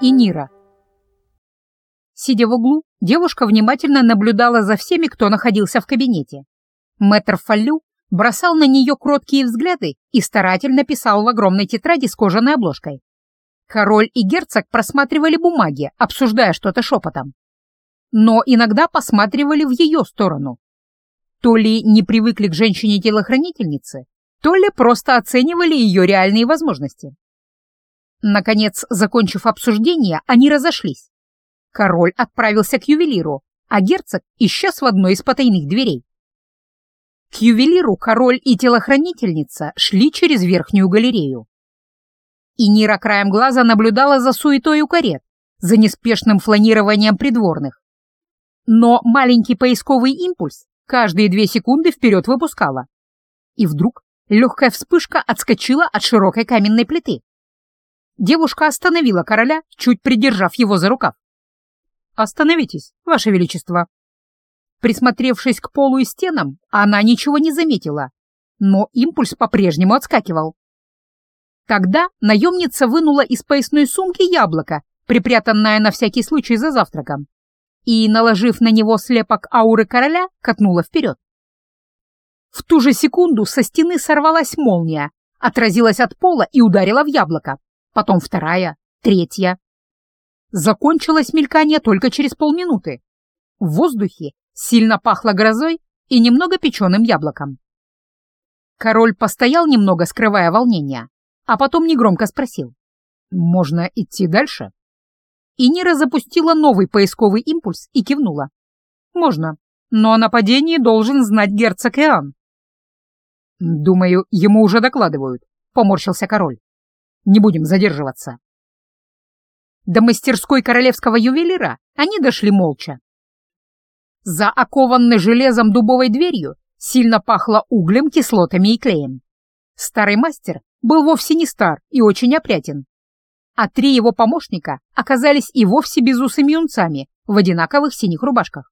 и Нира. Сидя в углу, девушка внимательно наблюдала за всеми, кто находился в кабинете. Мэтр Фаллю бросал на нее кроткие взгляды и старательно писал в огромной тетради с кожаной обложкой. Король и герцог просматривали бумаги, обсуждая что-то шепотом. Но иногда посматривали в ее сторону. То ли не привыкли к женщине-телохранительнице, то ли просто оценивали ее реальные возможности. Наконец, закончив обсуждение, они разошлись. Король отправился к ювелиру, а герцог исчез в одной из потайных дверей. К ювелиру король и телохранительница шли через верхнюю галерею. И Нира краем глаза наблюдала за суетой у карет, за неспешным фланированием придворных. Но маленький поисковый импульс каждые две секунды вперед выпускала. И вдруг легкая вспышка отскочила от широкой каменной плиты. Девушка остановила короля, чуть придержав его за рукав. «Остановитесь, Ваше Величество». Присмотревшись к полу и стенам, она ничего не заметила, но импульс по-прежнему отскакивал. Тогда наемница вынула из поясной сумки яблоко, припрятанное на всякий случай за завтраком, и, наложив на него слепок ауры короля, катнула вперед. В ту же секунду со стены сорвалась молния, отразилась от пола и ударила в яблоко, потом вторая, третья. Закончилось мелькание только через полминуты. В воздухе сильно пахло грозой и немного печеным яблоком. Король постоял немного, скрывая волнение, а потом негромко спросил. «Можно идти дальше?» И Нира запустила новый поисковый импульс и кивнула. «Можно, но о нападении должен знать герцог Иоанн». «Думаю, ему уже докладывают», — поморщился король. «Не будем задерживаться». До мастерской королевского ювелира они дошли молча. За окованной железом дубовой дверью сильно пахло углем, кислотами и клеем. Старый мастер был вовсе не стар и очень опрятен. А три его помощника оказались и вовсе безусыми юнцами в одинаковых синих рубашках.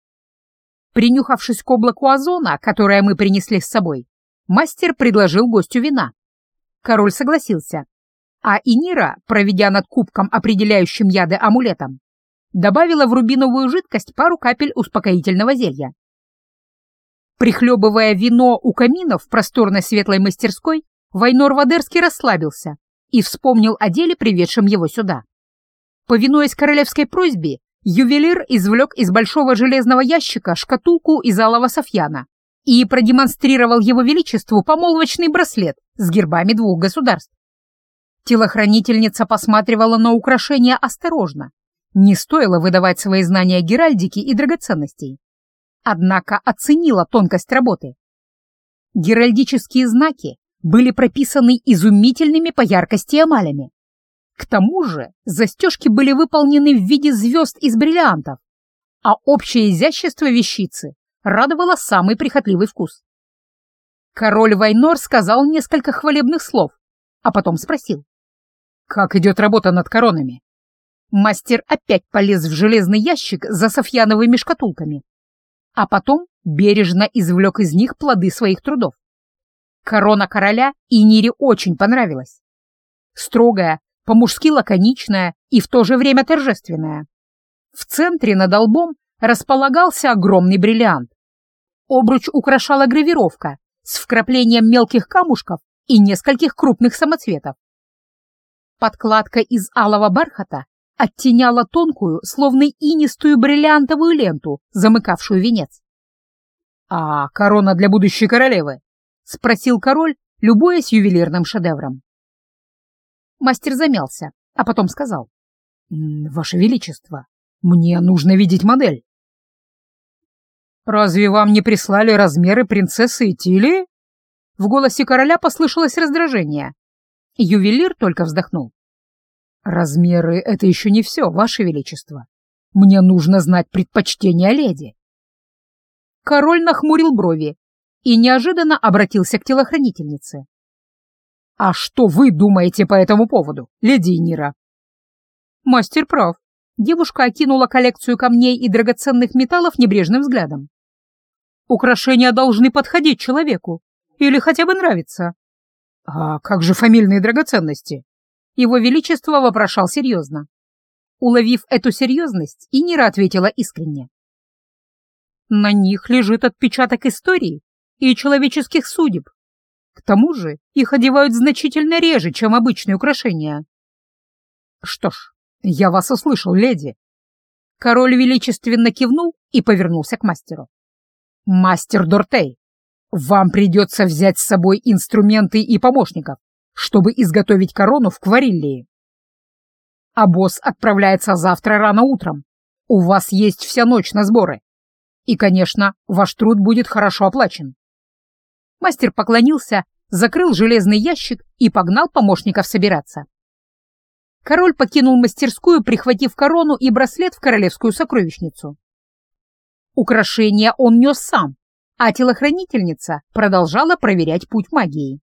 Принюхавшись к облаку озона, которое мы принесли с собой, мастер предложил гостю вина. Король согласился, а Инира, проведя над кубком, определяющим яды амулетом, добавила в рубиновую жидкость пару капель успокоительного зелья. Прихлебывая вино у камина в просторной светлой мастерской, Вайнор Вадерский расслабился и вспомнил о деле, приведшем его сюда. Повинуясь королевской просьбе, ювелир извлек из большого железного ящика шкатулку из алого софьяна и продемонстрировал его величеству помолвочный браслет с гербами двух государств. Телохранительница посматривала на украшения осторожно. Не стоило выдавать свои знания геральдики и драгоценностей. Однако оценила тонкость работы. Геральдические знаки были прописаны изумительными по яркости эмалями. К тому же застежки были выполнены в виде звезд из бриллиантов, а общее изящество вещицы радовало самый прихотливый вкус. Король Вайнор сказал несколько хвалебных слов, а потом спросил. Как идет работа над коронами? Мастер опять полез в железный ящик за софьяновыми шкатулками, а потом бережно извлек из них плоды своих трудов. Корона короля Инире очень понравилась. Строгая, по-мужски лаконичная и в то же время торжественная. В центре над лбом располагался огромный бриллиант. Обруч украшала гравировка с вкраплением мелких камушков и нескольких крупных самоцветов. Подкладка из алого бархата оттеняла тонкую, словно инистую бриллиантовую ленту, замыкавшую венец. «А корона для будущей королевы?» — спросил король, любуясь ювелирным шедевром. Мастер замялся, а потом сказал. «Ваше Величество, мне нужно видеть модель». «Разве вам не прислали размеры принцессы Этилии?» В голосе короля послышалось раздражение, Ювелир только вздохнул. «Размеры — это еще не все, Ваше Величество. Мне нужно знать предпочтения леди». Король нахмурил брови и неожиданно обратился к телохранительнице. «А что вы думаете по этому поводу, леди Нира?» Мастер прав. Девушка окинула коллекцию камней и драгоценных металлов небрежным взглядом. Украшения должны подходить человеку или хотя бы нравиться. «А как же фамильные драгоценности?» Его Величество вопрошал серьезно. Уловив эту серьезность, Инира ответила искренне. На них лежит отпечаток истории и человеческих судеб. К тому же их одевают значительно реже, чем обычные украшения. Что ж, я вас услышал, леди. Король величественно кивнул и повернулся к мастеру. Мастер Дортей, вам придется взять с собой инструменты и помощников, чтобы изготовить корону в Квариллии. А босс отправляется завтра рано утром. У вас есть вся ночь на сборы. И, конечно, ваш труд будет хорошо оплачен. Мастер поклонился, закрыл железный ящик и погнал помощников собираться. Король покинул мастерскую, прихватив корону и браслет в королевскую сокровищницу. Украшения он нес сам, а телохранительница продолжала проверять путь магии.